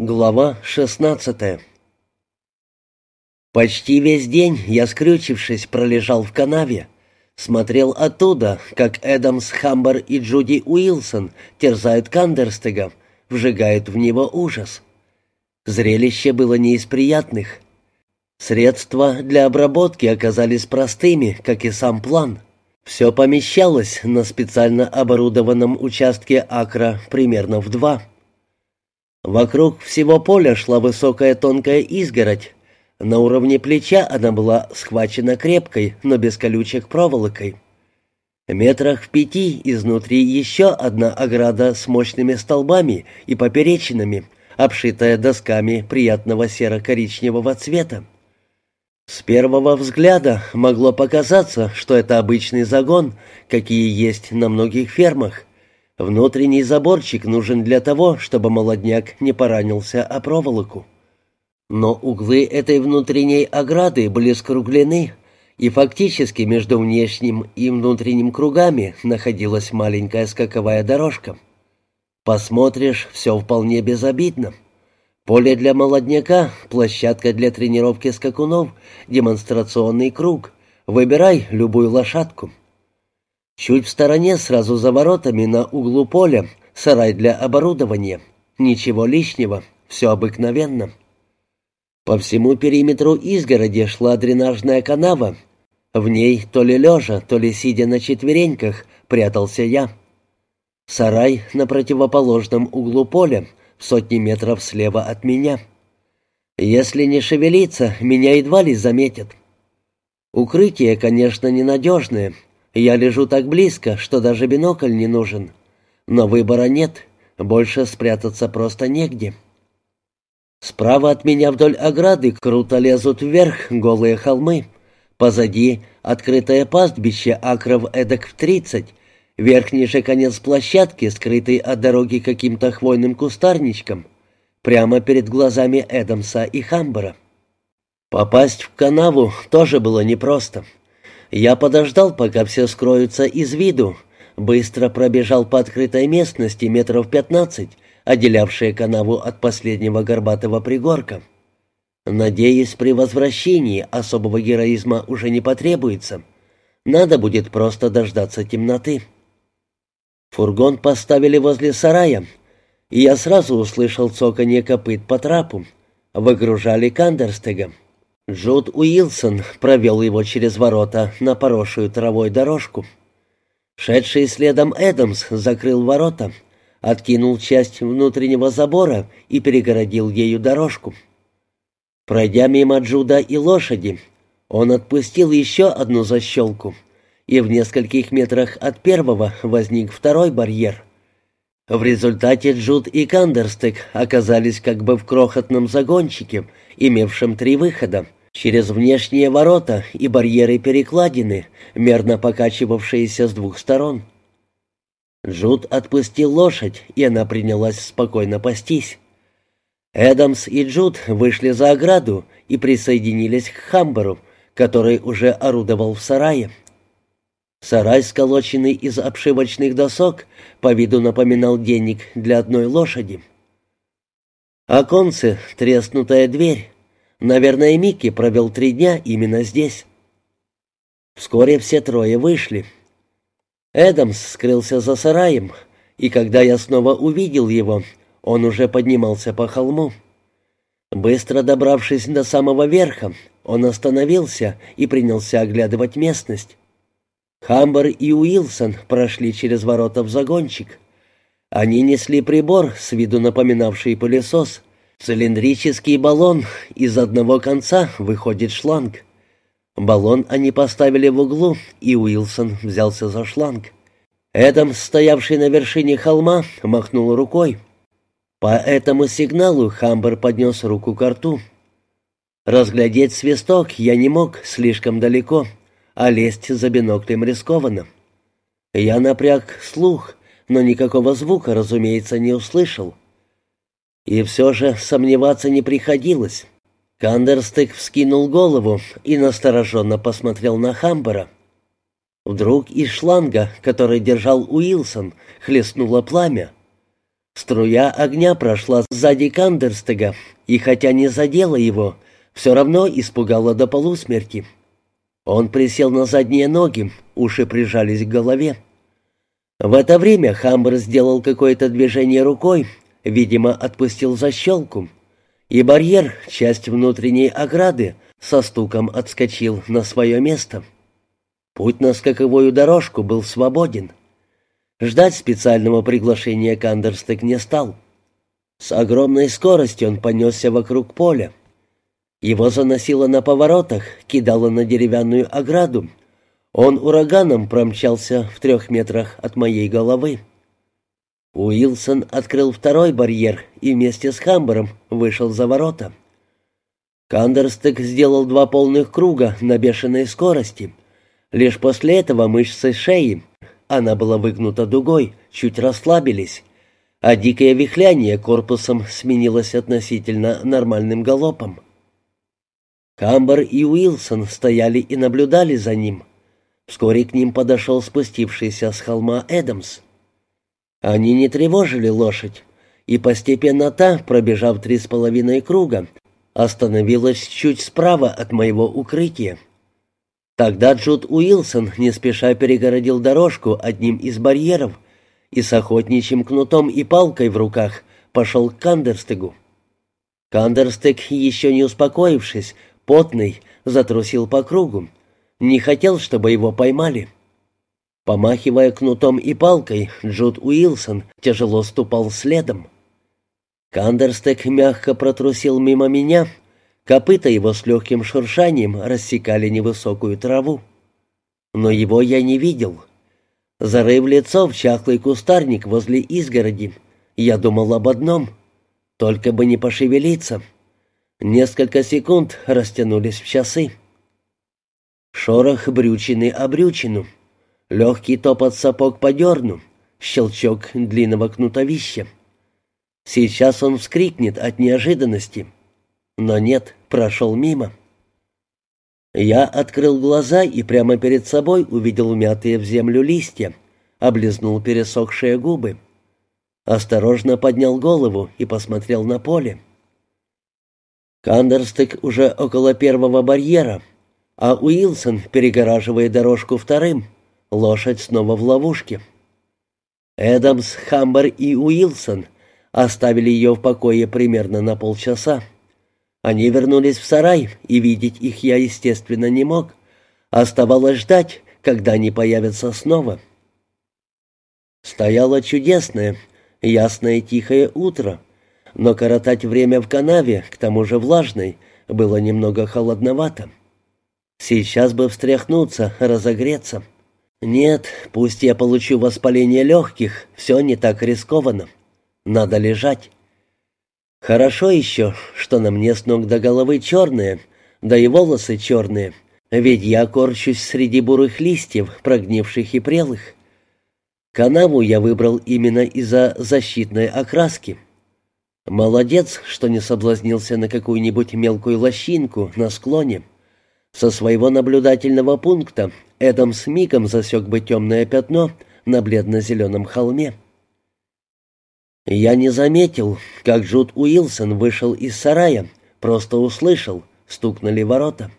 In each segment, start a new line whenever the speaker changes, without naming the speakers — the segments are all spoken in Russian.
Глава 16 Почти весь день я, скрючившись, пролежал в канаве. Смотрел оттуда, как Эдамс, Хамбер и Джуди Уилсон терзают Кандерстега, вжигают в него ужас. Зрелище было не из приятных. Средства для обработки оказались простыми, как и сам план. Все помещалось на специально оборудованном участке акра примерно в два. Вокруг всего поля шла высокая тонкая изгородь. На уровне плеча она была схвачена крепкой, но без колючек проволокой. Метрах в пяти изнутри еще одна ограда с мощными столбами и поперечинами, обшитая досками приятного серо-коричневого цвета. С первого взгляда могло показаться, что это обычный загон, какие есть на многих фермах, Внутренний заборчик нужен для того, чтобы молодняк не поранился о проволоку. Но углы этой внутренней ограды были скруглены, и фактически между внешним и внутренним кругами находилась маленькая скаковая дорожка. Посмотришь, все вполне безобидно. Поле для молодняка, площадка для тренировки скакунов, демонстрационный круг. Выбирай любую лошадку. Чуть в стороне, сразу за воротами, на углу поля, сарай для оборудования. Ничего лишнего, все обыкновенно. По всему периметру изгороди шла дренажная канава. В ней, то ли лежа, то ли сидя на четвереньках, прятался я. Сарай на противоположном углу поля, в сотни метров слева от меня. Если не шевелиться, меня едва ли заметят. Укрытие, конечно, ненадежное, я лежу так близко, что даже бинокль не нужен. Но выбора нет, больше спрятаться просто негде. Справа от меня вдоль ограды круто лезут вверх голые холмы. Позади открытое пастбище акров эдак в тридцать. Верхний же конец площадки, скрытый от дороги каким-то хвойным кустарничком. Прямо перед глазами Эдамса и Хамбера. Попасть в канаву тоже было непросто. Я подождал, пока все скроются из виду, быстро пробежал по открытой местности метров пятнадцать, отделявшие канаву от последнего горбатого пригорка. Надеюсь, при возвращении особого героизма уже не потребуется. Надо будет просто дождаться темноты. Фургон поставили возле сарая, и я сразу услышал цоканье копыт по трапу. Выгружали Кандерстега. Джуд Уилсон провел его через ворота на поросшую травой дорожку. Шедший следом Эдамс закрыл ворота, откинул часть внутреннего забора и перегородил ею дорожку. Пройдя мимо Джуда и лошади, он отпустил еще одну защелку, и в нескольких метрах от первого возник второй барьер. В результате Джуд и Кандерстек оказались как бы в крохотном загончике, имевшем три выхода — Через внешние ворота и барьеры перекладины, мерно покачивавшиеся с двух сторон. Джуд отпустил лошадь, и она принялась спокойно пастись. Эдамс и Джуд вышли за ограду и присоединились к Хамберу, который уже орудовал в сарае. Сарай, сколоченный из обшивочных досок, по виду напоминал денег для одной лошади. Оконце, треснутая дверь, Наверное, Микки провел три дня именно здесь. Вскоре все трое вышли. Эдамс скрылся за сараем, и когда я снова увидел его, он уже поднимался по холму. Быстро добравшись до самого верха, он остановился и принялся оглядывать местность. Хамбер и Уилсон прошли через ворота в загончик. Они несли прибор, с виду напоминавший пылесос, Цилиндрический баллон, из одного конца выходит шланг. Баллон они поставили в углу, и Уилсон взялся за шланг. Эдам, стоявший на вершине холма, махнул рукой. По этому сигналу Хамбер поднес руку к рту. Разглядеть свисток я не мог слишком далеко, а лезть за биноклем рискованно. Я напряг слух, но никакого звука, разумеется, не услышал. И все же сомневаться не приходилось. Кандерстык вскинул голову и настороженно посмотрел на Хамбера. Вдруг из шланга, который держал Уилсон, хлестнуло пламя. Струя огня прошла сзади Кандерстега, и хотя не задела его, все равно испугала до полусмерти. Он присел на задние ноги, уши прижались к голове. В это время Хамбер сделал какое-то движение рукой, видимо, отпустил защелку, и барьер, часть внутренней ограды, со стуком отскочил на свое место. Путь на скаковую дорожку был свободен. Ждать специального приглашения Кандерстек не стал. С огромной скоростью он понесся вокруг поля. Его заносило на поворотах, кидало на деревянную ограду. Он ураганом промчался в трех метрах от моей головы. Уилсон открыл второй барьер и вместе с Хамбером вышел за ворота. Кандерстек сделал два полных круга на бешеной скорости. Лишь после этого мышцы шеи, она была выгнута дугой, чуть расслабились, а дикое вихляние корпусом сменилось относительно нормальным галопом. Камбер и Уилсон стояли и наблюдали за ним. Вскоре к ним подошел спустившийся с холма Эдамс. Они не тревожили лошадь, и постепенно та, пробежав три с половиной круга, остановилась чуть справа от моего укрытия. Тогда Джуд Уилсон не спеша перегородил дорожку одним из барьеров и с охотничьим кнутом и палкой в руках пошел к Кандерстегу. Кандерстег, еще не успокоившись, потный, затрусил по кругу. Не хотел, чтобы его поймали. Помахивая кнутом и палкой, Джуд Уилсон тяжело ступал следом. Кандерстек мягко протрусил мимо меня — Копыта его с легким шуршанием рассекали невысокую траву. Но его я не видел. Зарыв лицо в чахлый кустарник возле изгороди, я думал об одном — только бы не пошевелиться. Несколько секунд растянулись в часы. Шорох брючины о брючину, легкий топот сапог по дерну, щелчок длинного кнутовища. Сейчас он вскрикнет от неожиданности — но нет, прошел мимо. Я открыл глаза и прямо перед собой увидел умятые в землю листья, облизнул пересохшие губы. Осторожно поднял голову и посмотрел на поле. Кандерстык уже около первого барьера, а Уилсон перегораживает дорожку вторым. Лошадь снова в ловушке. Эдамс, Хамбер и Уилсон оставили ее в покое примерно на полчаса. Они вернулись в сарай, и видеть их я, естественно, не мог. Оставалось ждать, когда они появятся снова. Стояло чудесное, ясное тихое утро, но коротать время в канаве, к тому же влажной, было немного холодновато. Сейчас бы встряхнуться, разогреться. Нет, пусть я получу воспаление легких, все не так рискованно. Надо лежать. Хорошо еще, что на мне с ног до головы черные, да и волосы черные, ведь я корчусь среди бурых листьев, прогнивших и прелых. Канаву я выбрал именно из-за защитной окраски. Молодец, что не соблазнился на какую-нибудь мелкую лощинку на склоне. Со своего наблюдательного пункта Эдам с мигом засек бы темное пятно на бледно-зеленом холме. Я не заметил, как Джуд Уилсон вышел из сарая, просто услышал, стукнули ворота.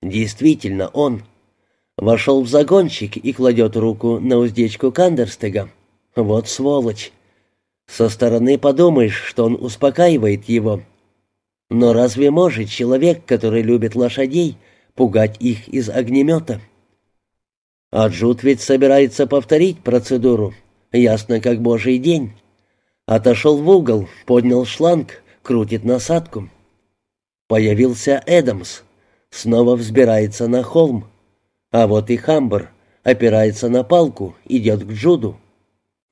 Действительно, он. Вошел в загончик и кладет руку на уздечку Кандерстега. Вот сволочь. Со стороны подумаешь, что он успокаивает его. Но разве может человек, который любит лошадей, пугать их из огнемета? А Джуд ведь собирается повторить процедуру, ясно как божий день. Отошел в угол, поднял шланг, крутит насадку. Появился Эдамс. Снова взбирается на холм. А вот и Хамбер. Опирается на палку, идет к Джуду.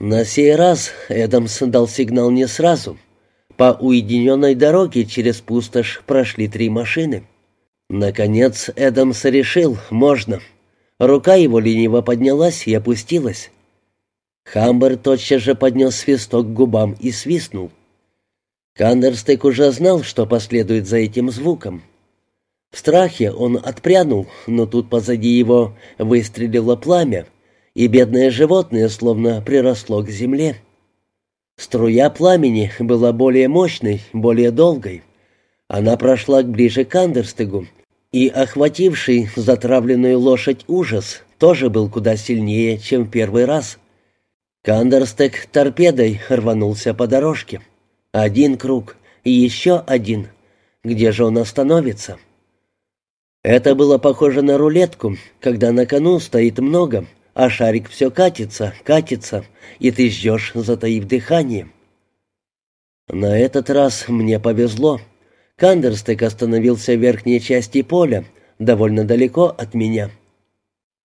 На сей раз Эдамс дал сигнал не сразу. По уединенной дороге через пустошь прошли три машины. Наконец Эдамс решил, можно. Рука его лениво поднялась и опустилась. Хамбер тотчас же поднес свисток к губам и свистнул. Кандерстек уже знал, что последует за этим звуком. В страхе он отпрянул, но тут позади его выстрелило пламя, и бедное животное словно приросло к земле. Струя пламени была более мощной, более долгой. Она прошла ближе к Андерстегу, и охвативший затравленную лошадь ужас тоже был куда сильнее, чем в первый раз. Кандерстег торпедой рванулся по дорожке. Один круг и еще один. Где же он остановится? Это было похоже на рулетку, когда на кону стоит много, а шарик все катится, катится, и ты ждешь, затаив дыхание. На этот раз мне повезло. Кандерстек остановился в верхней части поля, довольно далеко от меня.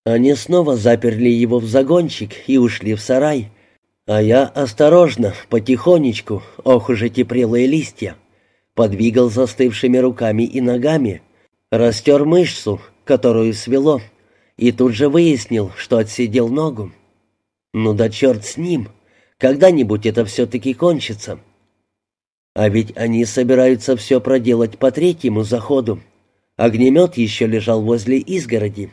Они снова заперли его в загончик и ушли в сарай, а я осторожно, потихонечку, ох уж эти прелые листья, подвигал застывшими руками и ногами, растер мышцу, которую свело, и тут же выяснил, что отсидел ногу. Ну да черт с ним, когда-нибудь это все-таки кончится. А ведь они собираются все проделать по третьему заходу. Огнемет еще лежал возле изгороди.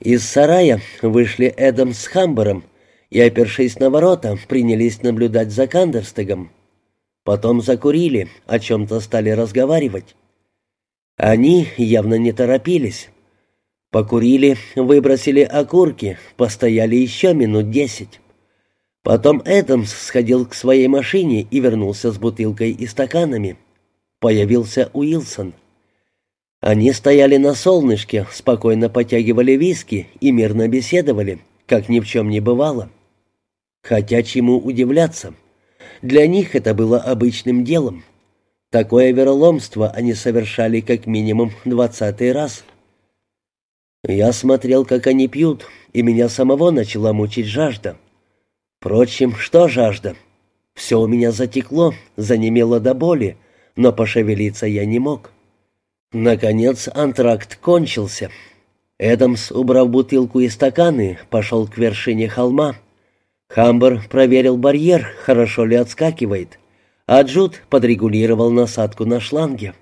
Из сарая вышли Эдам с Хамбером и, опершись на ворота, принялись наблюдать за Кандерстегом. Потом закурили, о чем-то стали разговаривать. Они явно не торопились. Покурили, выбросили окурки, постояли еще минут десять. Потом Эдамс сходил к своей машине и вернулся с бутылкой и стаканами. Появился Уилсон. Они стояли на солнышке, спокойно потягивали виски и мирно беседовали, как ни в чем не бывало. Хотя чему удивляться? Для них это было обычным делом. Такое вероломство они совершали как минимум двадцатый раз. Я смотрел, как они пьют, и меня самого начала мучить жажда. Впрочем, что жажда? Все у меня затекло, занемело до боли, но пошевелиться я не мог. Наконец антракт кончился. Эдамс, убрав бутылку и стаканы, пошел к вершине холма. Хамбер проверил барьер, хорошо ли отскакивает, а Джуд подрегулировал насадку на шланге.